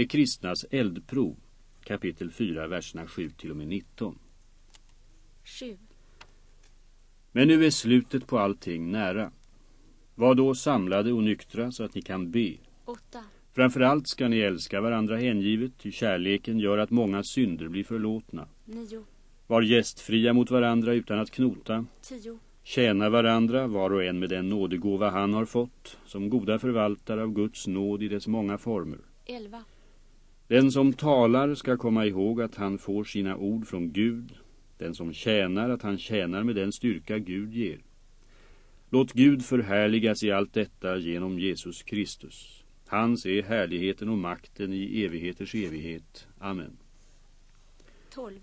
Det kristnas eldprov, kapitel 4, verserna 7 till och med 19. 7. Men nu är slutet på allting nära. Var då samlade och nyktra så att ni kan be. 8. Framförallt ska ni älska varandra hängivet, ty kärleken gör att många synder blir förlåtna. 9. Var gästfria mot varandra utan att knota. 10. Tjäna varandra, var och en med den nådegåva han har fått, som goda förvaltare av Guds nåd i dess många former. 11. Den som talar ska komma ihåg att han får sina ord från Gud. Den som tjänar att han tjänar med den styrka Gud ger. Låt Gud förhärligas i allt detta genom Jesus Kristus. Hans är härligheten och makten i evigheters evighet. Amen. 12.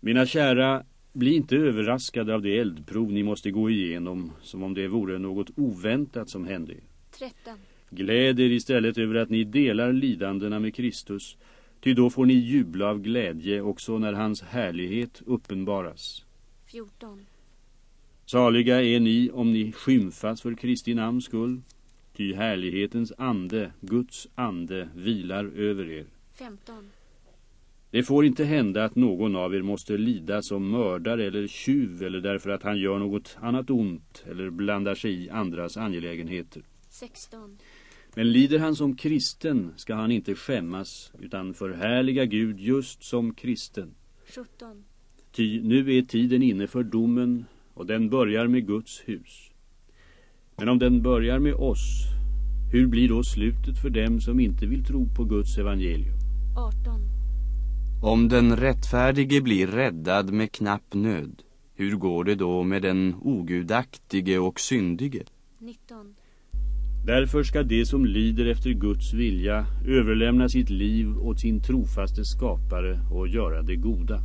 Mina kära, bli inte överraskade av det eldprov ni måste gå igenom som om det vore något oväntat som hände. 13. Gläd er istället över att ni delar lidandena med Kristus, ty då får ni jubla av glädje också när hans härlighet uppenbaras. 14. Saliga är ni om ni skymfas för Kristi namns skull, ty härlighetens ande, Guds ande, vilar över er. 15. Det får inte hända att någon av er måste lida som mördare eller tjuv eller därför att han gör något annat ont eller blandar sig i andras angelägenheter. 16. Men lider han som kristen ska han inte skämmas utan förhärliga Gud just som kristen. 17. Ty nu är tiden inne för domen och den börjar med Guds hus. Men om den börjar med oss, hur blir då slutet för dem som inte vill tro på Guds evangelium? 18. Om den rättfärdige blir räddad med knapp nöd, hur går det då med den ogudaktige och syndige? 19. Därför ska de som lider efter Guds vilja överlämna sitt liv åt sin trofaste skapare och göra det goda.